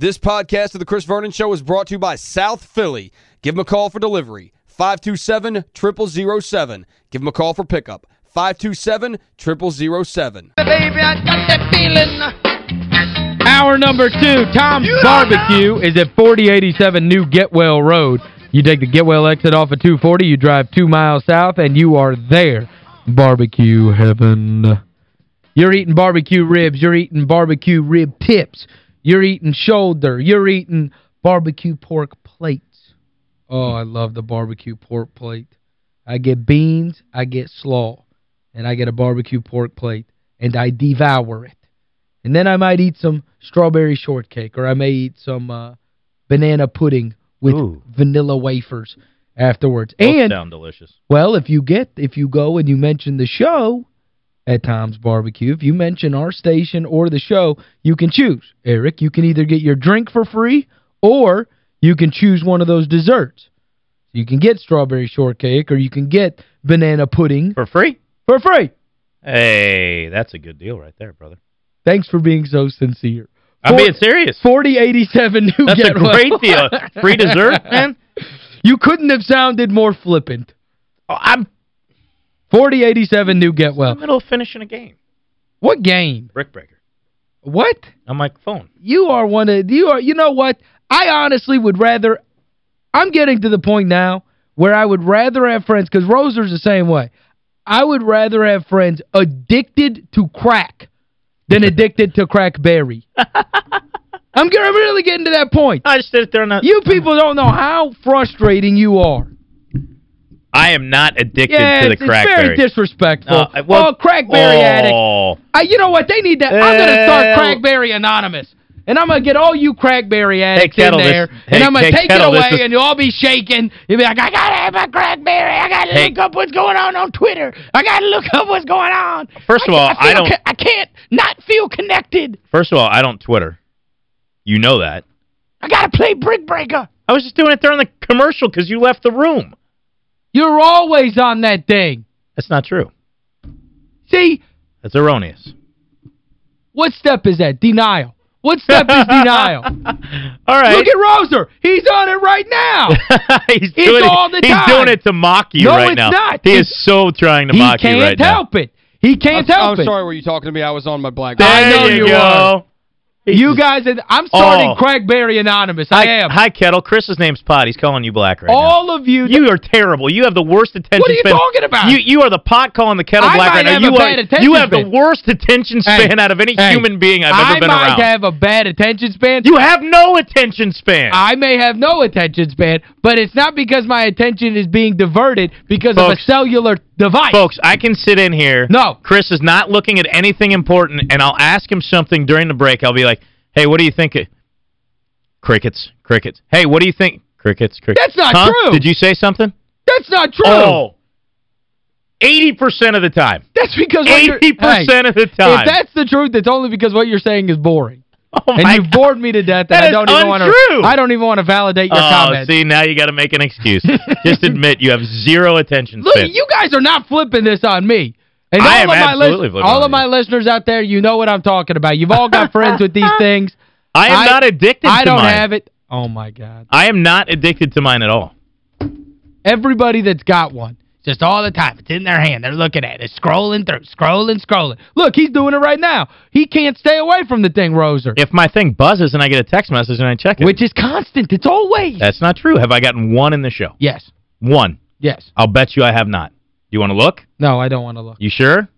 This podcast of The Chris Vernon Show is brought to you by South Philly. Give them a call for delivery. 527-0007. Give them a call for pickup. 527-0007. Baby, I got that feeling. Hour number two, Tom's Barbecue is at 4087 New Getwell Road. You take the Getwell exit off of 240, you drive two miles south, and you are there. Barbecue heaven. You're eating barbecue ribs. You're eating barbecue rib tips. You're eating shoulder. You're eating barbecue pork plates. Oh, I love the barbecue pork plate. I get beans, I get slaw, and I get a barbecue pork plate, and I devour it. And then I might eat some strawberry shortcake, or I may eat some uh, banana pudding with Ooh. vanilla wafers afterwards. Both and sound delicious. well, if you get if you go and you mention the show at Tom's Barbecue, if you mention our station or the show, you can choose. Eric, you can either get your drink for free or you can choose one of those desserts. You can get strawberry shortcake or you can get banana pudding For free? for free. Hey, that's a good deal right there, brother. Thanks for being so sincere. I'm being serious. 4087 New That's a great deal. Free dessert, man? You couldn't have sounded more flippant. Oh, I'm 4087 New in the Getwell. middle of finishing a game. What game? Brick Breaker. What? On my phone. You are one of you are you know what? I honestly would rather I'm getting to the point now where I would rather have friends cuz Roser's the same way. I would rather have friends addicted to crack than addicted to crackberry. I'm, I'm really getting to that point. I just sit there and I, You people don't know how frustrating you are. I am not addicted yeah, to the it's, it's very disrespectful. Uh, well- oh, crackberry addict. Oh. Uh, you know what? They need that. I'm going to start Uh, Crackberry Anonymous. And I'm going to get all you Crackberry addicts Kettle, in there. this- and hey, I'm going to hey, take Kettle, it away is- and you'll all be shaking. You'll be like, I got to have my Crackberry. I got to Hey. look up what's going on on Twitter. I got to look up what's going on. First of I, all, I, I don't- I can't not feel connected. First of all, I don't Twitter. You know that. I got to play Brick Breaker. I was just doing it during the commercial because you left the room. You're always on that thing. That's not true. See, That's erroneous. what step is that? Denial. What step is denial? All right. Look at Roser. He's on it right now. he's It's doing all it, the He's doing it to mock you No, right it's now. not. He It's- is so trying to mock you right now. He can't help it. He can't I'm, help I'm it. sorry, were you talking to me? I was on my black. There I know you you go. are. You guys, I'm starting Oh. Crackberry Anonymous. I Hi, am. hi, Kettle. Chris's name's Pot. He's calling you black right now. All of you. You are terrible. You have the worst attention What are you span. talking about? You you are the pot calling the kettle I black right now. You are you have span. the worst attention Hey, span out of any hey, human being I've I ever been might have a bad attention span. you have no attention span. I may have no attention span, but it's not because my attention is being diverted because of a cellular device. Folks, I can sit in here. No. Chris is not looking at anything important, and I'll ask him something during the break. I'll be like, hey, what do you think? Crickets, crickets. Hey, what do you think? Crickets, crickets. That's not Huh? true. Did you say something? That's not true. Oh. 80% of the time. That's because 80% Hey, of the time. If that's the truth, it's only because what you're saying is boring. oh And you've bored me to death That and I don't even want to I don't even want to validate your oh, comments. oh, comment. see, now you got to make an excuse. Just admit you have zero attention Look, you guys are not flipping this on me. And I all am of my flipping all of my you. listeners out there, you know what I'm talking about. You've all got friends with these things. I am not addicted I don't mine. have it. Oh my god. I am not addicted to mine at all. Everybody that's got one, just all the time. It's in their hand. They're looking at it, scrolling through, scrolling, scrolling. Look, he's doing it right now. He can't stay away from the thing, Roser. If my thing buzzes and I get a text message and I check it, Which is constant. It's always. that's not true. Have I gotten one in the show? yes. One. Yes. I'll bet you I have not. You want to look? No, I don't want to look. You sure?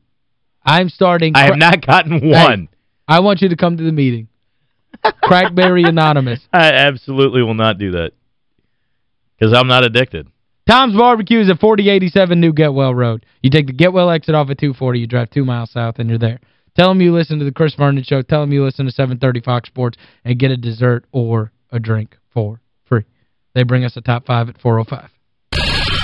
I'm starting... I have not gotten one. I want you to come to the meeting. Crackberry Anonymous. I absolutely will not do that. Because I'm not addicted. Tom's Barbecue is at 4087 New Getwell Road. You take the Getwell exit off at 240, you drive two miles south, and you're there. Tell them you listen to the Chris Vernon Show. Tell them you listen to 730 Fox Sports and get a dessert or a drink for free. They bring us a top five at 405.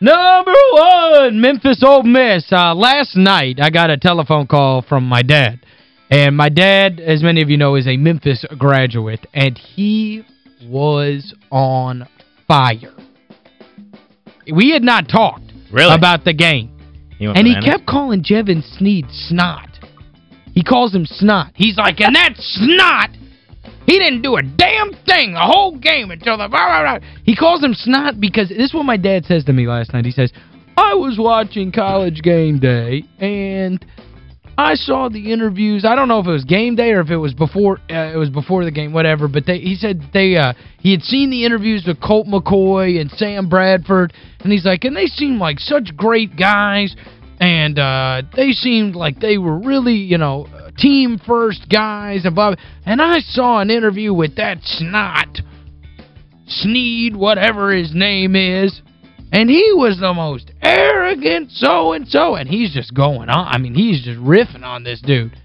Number one, Memphis Ole Miss. Uh, last night, I got a telephone call from my dad. And my dad, as many of you know, is a Memphis graduate. And he was on fire. We had not talked Really? about the game. He And he kept calling Jevan Snead snot. He calls him snot. He's like, and that snot, he didn't do a damn thing the whole game until the... Blah, blah, blah. He calls him snot because this is what my dad says to me last night. He says, I was watching College Game Day, and I saw the interviews. I don't know if it was game day or if it was before uh, it was before the game, whatever. But they, he said they uh, he had seen the interviews with Colt McCoy and Sam Bradford, and he's like, and they seemed like such great guys, and uh, they seemed like they were really, you know, team first guys and blah. And I saw an interview with that snot, Snead, whatever his name is. And he was the most arrogant so-and-so. And he's just going on. I mean, he's just riffing on this dude.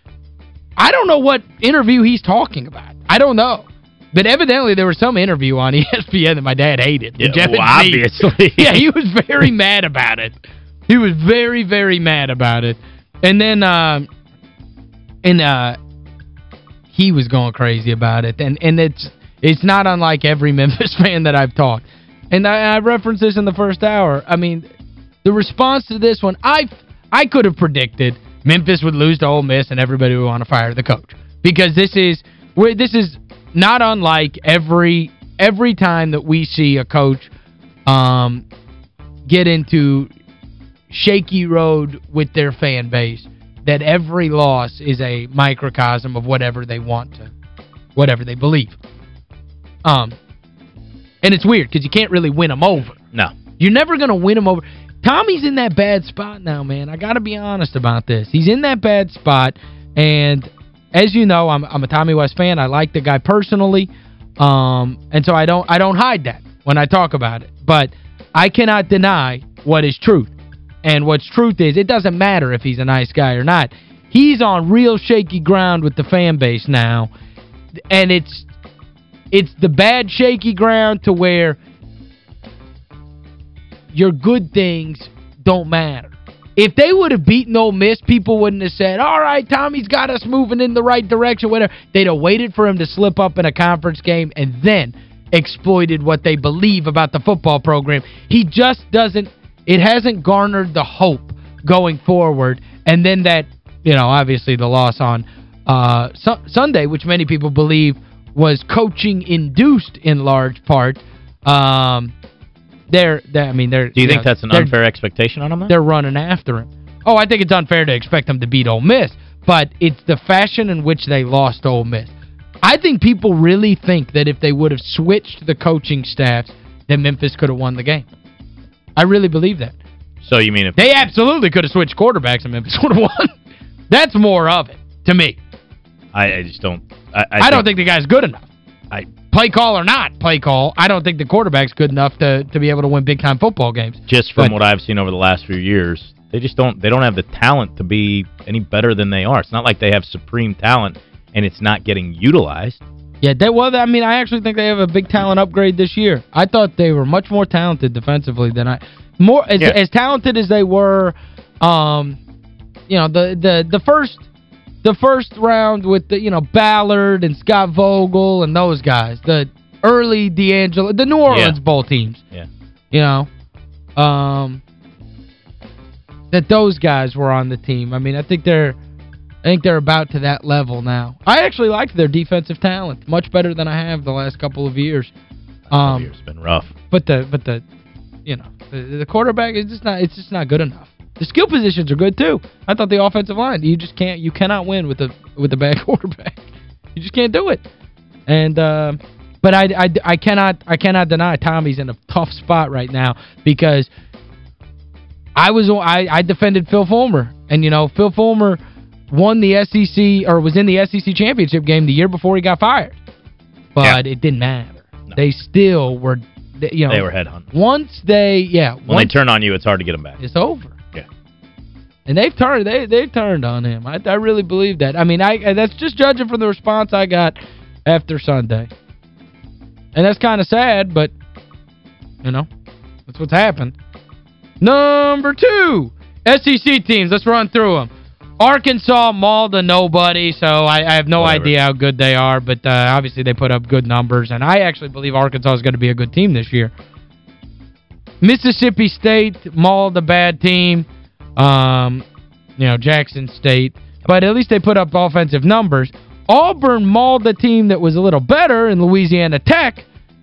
I don't know what interview he's talking about. I don't know. But evidently there was some interview on ESPN that my dad hated. Yeah, Jeff well, obviously. yeah, he was very mad about it. He was very, very mad about it. And then, um, and, uh, he was going crazy about it. And and it's it's not unlike every Memphis fan that I've talked. And I, I referenced this in the first hour. I mean, the response to this one, I I could have predicted Memphis would lose to Ole Miss and everybody would want to fire the coach. Because this is this is not unlike every every time that we see a coach um get into shaky road with their fan base that every loss is a microcosm of whatever they want to whatever they believe. Um and it's weird because you can't really win them over. No. You're never going to win them over. Tommy's in that bad spot now, man. I got to be honest about this. He's in that bad spot, and as you know, I'm, I'm a Tommy West fan. I like the guy personally, um, and so I don't I don't hide that when I talk about it. But I cannot deny what is truth. And what's truth is, it doesn't matter if he's a nice guy or not. He's on real shaky ground with the fan base now, and it's it's the bad shaky ground to where your good things don't matter. If they would have beaten Ole Miss, people wouldn't have said, all right, Tommy's got us moving in the right direction, whatever. They'd have waited for him to slip up in a conference game and then exploited what they believe about the football program. He just doesn't, it hasn't garnered the hope going forward. And then that, you know, obviously the loss on uh, su Sunday, which many people believe was coaching-induced in large part, um, they're, they're I mean, they're... Do you think know, that's an unfair expectation on them? then? they're running after him. Oh, I think it's unfair to expect them to beat Ole Miss, but it's the fashion in which they lost Ole Miss. I think people really think that if they would have switched the coaching staffs, that Memphis could have won the game. I really believe that. So you mean if They absolutely could have switched quarterbacks and Memphis would have won. That's more of it, to me. I, I just don't I, I, I, don't think the guy's good enough. I Play call or not play call, I don't think the quarterback's good enough to to be able to win big-time football games. just from But- what I've seen over the last few years, they just don't they don't have the talent to be any better than they are. It's not like they have supreme talent and it's not getting utilized. Yeah, they, well, I mean, I actually think they have a big talent upgrade this year. I thought they were much more talented defensively than I more as, Yeah. as talented as they were um you know, the the the first the first round with the, you know, Ballard and Scott Vogel and those guys. The early D'Angelo, the New Orleans Yeah. Bowl teams. Yeah. You know, um that those guys were on the team. I mean, I think they're I think they're about to that level now. I actually liked their defensive talent much better than I have the last couple of years. Um, it's been rough. but the but the you know, the, the quarterback is just not it's just not good enough. The skill positions are good too. I thought the offensive line, you just can't you cannot win with a with a bad quarterback. You just can't do it. And uh, but I, I, I cannot I cannot deny Tommy's in a tough spot right now because I was I I defended Phil Fulmer and you know Phil Fulmer won the SEC or was in the SEC championship game the year before he got fired. But it didn't matter. No. They still were they- you know They were headhunting. once they yeah, When once they turn on you, it's hard to get them back. it's over. Yeah. And they've turned they they've turned on him. I I really believe that. I mean, I that's just judging from the response I got after Sunday. And that's kind of sad, but you know, that's what's happened. Number two, SEC teams. Let's run through them. Arkansas mauled a nobody, so I, I have no Whatever. idea how good they are, but uh, obviously they put up good numbers, and I actually believe Arkansas is going to be a good team this year. Mississippi State mauled a bad team, um, you know, Jackson State, but at least they put up offensive numbers. Auburn mauled a team that was a little better in Louisiana Tech,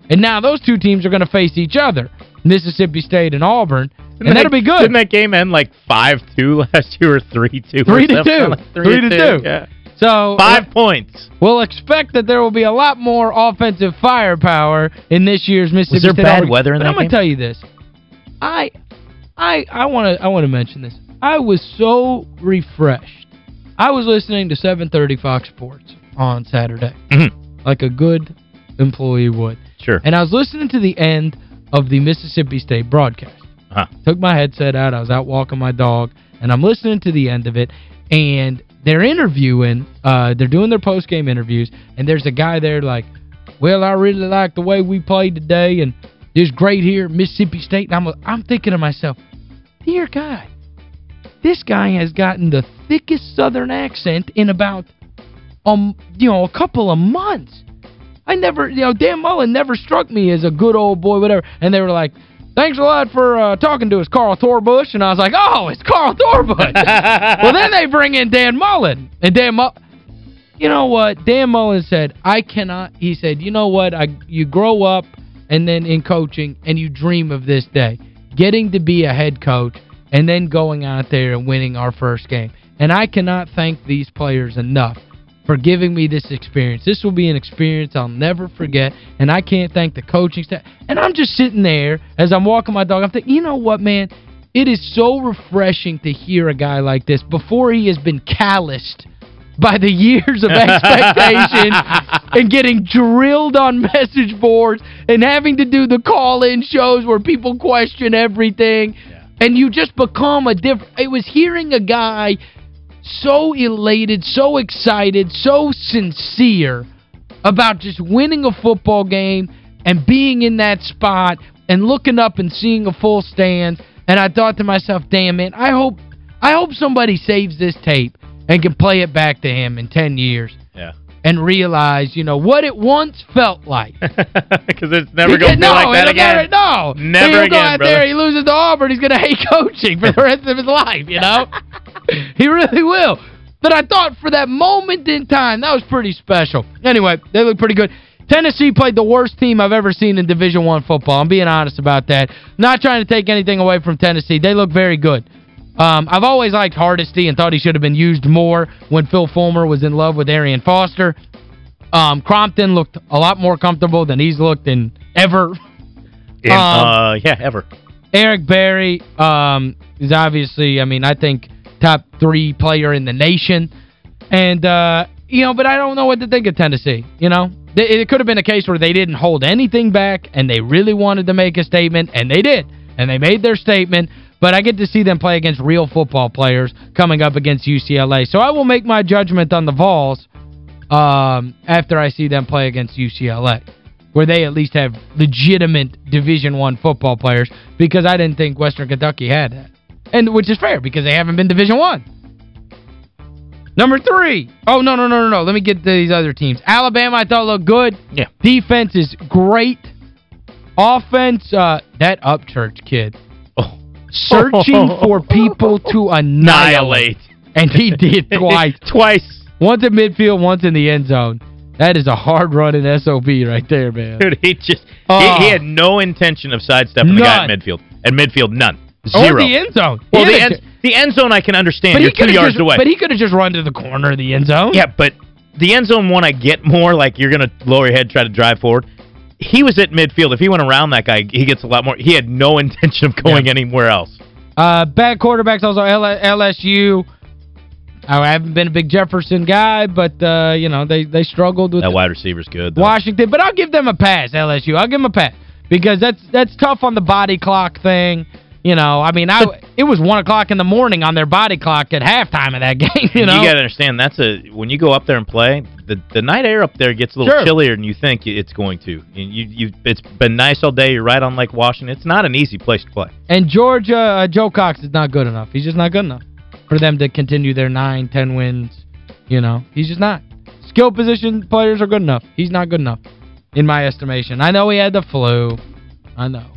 and now those two teams are going to face each other, Mississippi State and Auburn, and that'll be good. Didn't that game end like 5-2 last year or 3-2? 3-2. 3-2. Yeah. So Five points. We'll expect that there will be a lot more offensive firepower in this year's Mississippi State. Was there bad Auburn. weather in but that I'm going to tell you this. I I I want to I want to mention this. I was so refreshed. I was listening to 730 Fox Sports on Saturday. Mhm. Like a good employee would. Sure. And I was listening to the end of the Mississippi State broadcast. Huh. Took my headset out. I was out walking my dog, and I'm listening to the end of it, and they're interviewing, uh, they're doing their post-game interviews, and there's a guy there like, well, I really like the way we played today, and it's great here Mississippi State. And I'm, I'm thinking to myself, dear God, this guy has gotten the thickest Southern accent in about, um, you know, a couple of months. I never, you know, Dan Mullen never struck me as a good old boy, whatever. And they were like, thanks a lot for uh, talking to us, Carl Torbush. And I was like, oh, it's Carl Torbush. well, then they bring in Dan Mullen. And Dan Mullen, you know what? Dan Mullen said, I cannot, he said, you know what? I You grow up and then in coaching and you dream of this day, getting to be a head coach and then going out there and winning our first game. And I cannot thank these players enough for giving me this experience. This will be an experience I'll never forget, and I can't thank the coaching staff. And I'm just sitting there as I'm walking my dog. I'm thinking, you know what, man? It is so refreshing to hear a guy like this before he has been calloused by the years of expectation and getting drilled on message boards and having to do the call-in shows where people question everything. And you just become a different... It was hearing a guy so elated, so excited, so sincere about just winning a football game and being in that spot and looking up and seeing a full stand. And I thought to myself, damn, it, I hope I hope somebody saves this tape and can play it back to him in 10 years Yeah. And realize, you know, what it once felt like. Because it's never going to be no, like that again. Never, no. Never He'll again, go out brother. there, he loses to Auburn, he's going to hate coaching for the rest of his life, you know? he really will. But I thought for that moment in time, that was pretty special. Anyway, they look pretty good. Tennessee played the worst team I've ever seen in Division One football. I'm being honest about that. Not trying to take anything away from Tennessee. They look very good. Um, I've always liked Hardesty and thought he should have been used more when Phil Fulmer was in love with Arian Foster. Um, Crompton looked a lot more comfortable than he's looked in ever. In, Um, uh, yeah, ever. Eric Berry um, is obviously, I mean, I think top three player in the nation. And, uh, you know, but I don't know what to think of Tennessee, you know? It it could have been a case where they didn't hold anything back and they really wanted to make a statement, and they did. And they made their statement, but I get to see them play against real football players coming up against UCLA. So I will make my judgment on the Vols um, after I see them play against UCLA where they at least have legitimate Division One football players because I didn't think Western Kentucky had that. And which is fair because they haven't been Division One. Number three. Oh, no, no, no, no, no. Let me get to these other teams. Alabama, I thought looked good. Yeah. Defense is great. Offense, uh, that Upchurch kid. Oh. Searching for people to annihilate. And he did twice. Twice. Once in midfield, once in the end zone. That is a hard-running SOB right there, man. Dude, he just Oh. he, he oh. had no intention of sidestepping the guy None. at midfield. At midfield, none. Or Zero. the end zone. well, the end, the end zone I can understand. But You're two yards just, away. But he could have just run to the corner of the end zone. Yeah, but the end zone one I get more, like you're going to lower your head, try to drive forward. He was at midfield. If he went around that guy, he gets a lot more. He had no intention of going Yeah. anywhere else. Uh, bad quarterbacks also L LSU. I haven't been a big Jefferson guy, but, uh, you know, they, they struggled with That wide receiver's good. Though. Washington. But I'll give them a pass, LSU. I'll give them a pass. Because that's that's tough on the body clock thing. You know, I mean, I it was 1 o'clock in the morning on their body clock at halftime of that game, you know? You got to understand, that's a when you go up there and play, the the night air up there gets a little Sure. chillier than you think it's going to. And you you it's been nice all day. You're right on Lake Washington. It's not an easy place to play. And Georgia, uh, Joe Cox is not good enough. He's just not good enough for them to continue their nine, ten wins. You know, he's just not. Skill position players are good enough. He's not good enough, in my estimation. I know he had the flu. I know.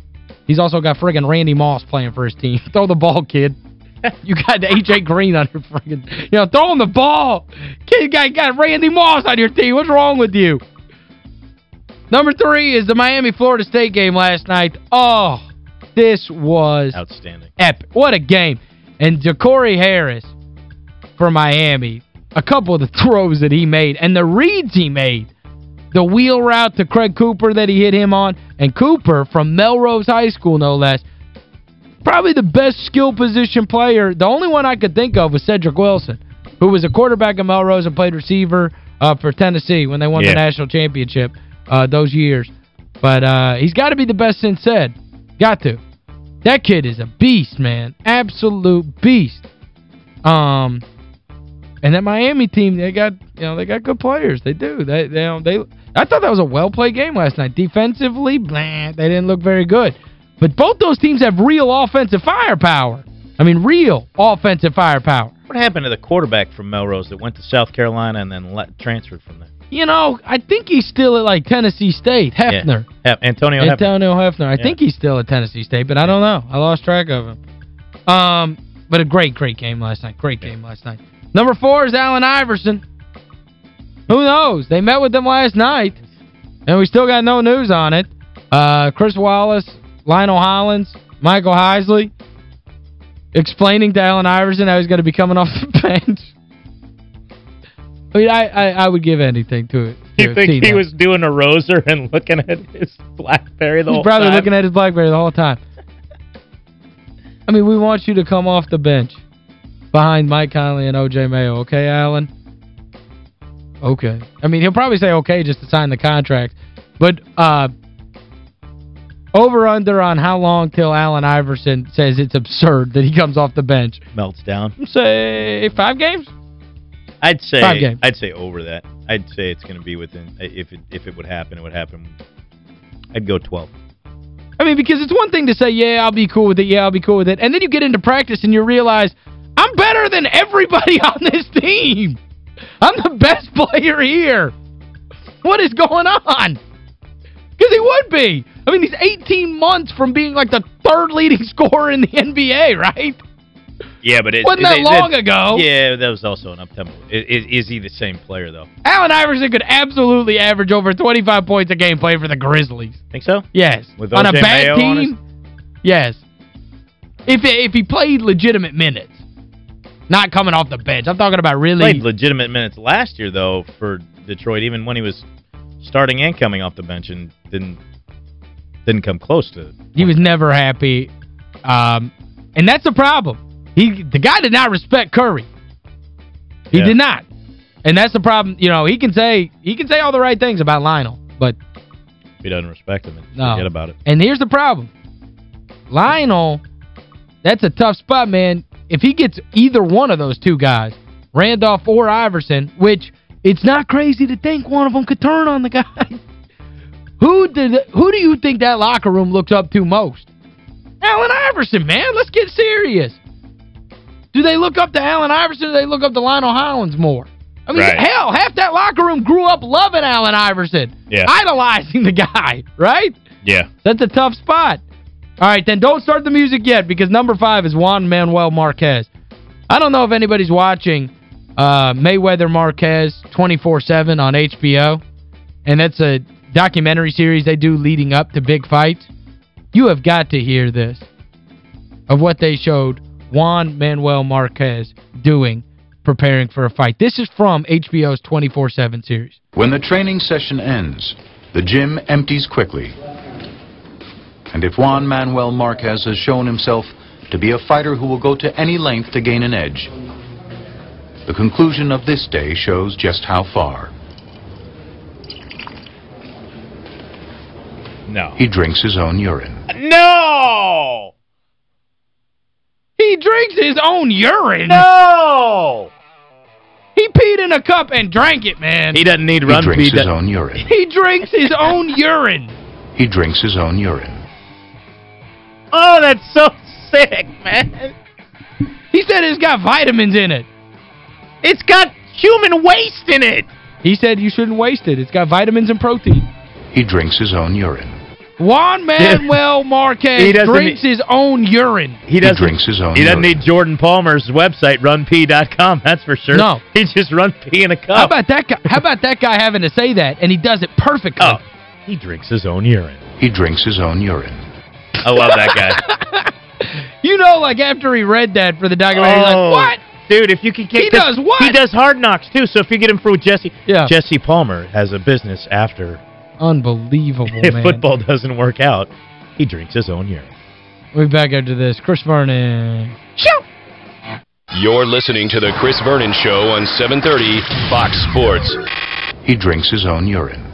He's also got friggin' Randy Moss playing for his team. Throw the ball, kid. You got A.J. Green on your friggin' You know, throw him the ball. Kid got, got Randy Moss on your team. What's wrong with you? Number three is the Miami-Florida State game last night. Oh, this was Outstanding. epic. What a game. And Jacory Harris for Miami, a couple of the throws that he made and the reads he made. The wheel route to Graig Cooper that he hit him on. And Cooper from Melrose High School, no less. Probably the best skill position player. The only one I could think of was Cedric Wilson, who was a quarterback at Melrose and played receiver uh, for Tennessee when they won Yeah. the national championship uh, those years. But uh, he's got to be the best since said. Got to. That kid is a beast, man. Absolute beast. Um and that Miami team, they got, you know, they got good players. They do. They they they I thought that was a well-played game last night. Defensively, blah, they didn't look very good. But both those teams have real offensive firepower. I mean, real offensive firepower. What happened to the quarterback from Melrose that went to South Carolina and then let, transferred from there? You know, I think he's still at, like, Tennessee State. Heffner. Yeah. Antonio Heffner. Antonio Heffner. I Yeah. think he's still at Tennessee State, but I don't know. I lost track of him. Um, But a great, great game last night. Great game last night. Number four is Allen Iverson. Who knows? They met with them last night, and we still got no news on it. Uh, Chris Wallace, Lionel Hollins, Michael Heisley explaining to Allen Iverson how he's going to be coming off the bench. I mean, I, I, I would give anything to it. You think he that. was doing a roser and looking at his BlackBerry the He's whole probably time? looking at his BlackBerry the whole time. I mean, we want you to come off the bench behind Mike Conley and O.J. Mayo, okay, Allen? Okay. I mean, he'll probably say okay just to sign the contract. But uh, over-under on how long till Allen Iverson says it's absurd that he comes off the bench? Melts down. Say five games? I'd say Five games. I'd say over that. I'd say it's going to be within if it if it would happen, it would happen. I'd go 12. I mean, because it's one thing to say, yeah, I'll be cool with it, yeah, I'll be cool with it. And then you get into practice and you realize, I'm better than everybody on this team. I'm the best player here. What is going on? Because he would be. I mean, he's 18 months from being like the third leading scorer in the NBA, right? Yeah, but it Wasn't that they- long ago? Yeah, that was also an up-tempo. Is, is, is he the same player though? Allen Iverson could absolutely average over 25 points a game playing for the Grizzlies. Think so? Yes. With on a bad Mayo team, yes. If if he played legitimate minutes, not coming off the bench. I'm talking about really Played legitimate minutes last year though for Detroit, even when he was starting and coming off the bench, and didn't didn't come close to. he was never happy. Um, and that's the problem. He the guy did not respect Curry. He Yeah. did not. And that's the problem. You know, he can say he can say all the right things about Lionel, but If he doesn't respect him, No. forget about it. And here's the problem. Lionel, that's a tough spot, man. If he gets either one of those two guys, Randolph or Iverson, which it's not crazy to think one of them could turn on the guy. who did who do you think that locker room looks up to most? Allen Iverson, man. Let's get serious. Do they look up to Allen Iverson or do they look up to Lionel Hollins more? I mean, Right. hell, half that locker room grew up loving Allen Iverson. Yeah. Idolizing the guy, right? Yeah. That's a tough spot. All right, then don't start the music yet because number five is Juan Manuel Marquez. I don't know if anybody's watching uh, Mayweather Marquez 24-7 on HBO, and that's a documentary series they do leading up to big fights. You have got to hear this of what they showed Juan Manuel Marquez doing preparing for a fight. This is from HBO's 24-7 series. When the training session ends, the gym empties quickly. And if Juan Manuel Marquez has shown himself to be a fighter who will go to any length to gain an edge, the conclusion of this day shows just how far. No. He drinks his own urine. No! He drinks his own urine. No! He He peed in a cup and drank it, man. He doesn't need run He drinks his own urine. He drinks his own urine. He drinks his own urine. Oh, that's so sick, man. He said it's got vitamins in it. It's got human waste in it. He said you shouldn't waste it. It's got vitamins and protein. He drinks his own urine. Juan Manuel Marquez He doesn't drinks his own urine. He He doesn't drinks his own He doesn't urine. need Jordan Palmer's website runpee.com, that's for sure. No. He just run pee in a cup. How about that guy? How about that guy having to say that and he does it perfectly? Oh, he drinks his own urine. He drinks his own urine. I love that guy. You know, like after he read that for the documentary, he's Oh. like, what? Dude, if you can get... He 'cause does what? He does Hard Knocks, too, so if you get him for Jesse... Yeah. Jesse Palmer has a business after. Unbelievable, if man. football doesn't work out, he drinks his own urine. We'll be back after this. Chris Vernon. Show! You're listening to The Chris Vernon Show on 730 Fox Sports. He drinks his own urine.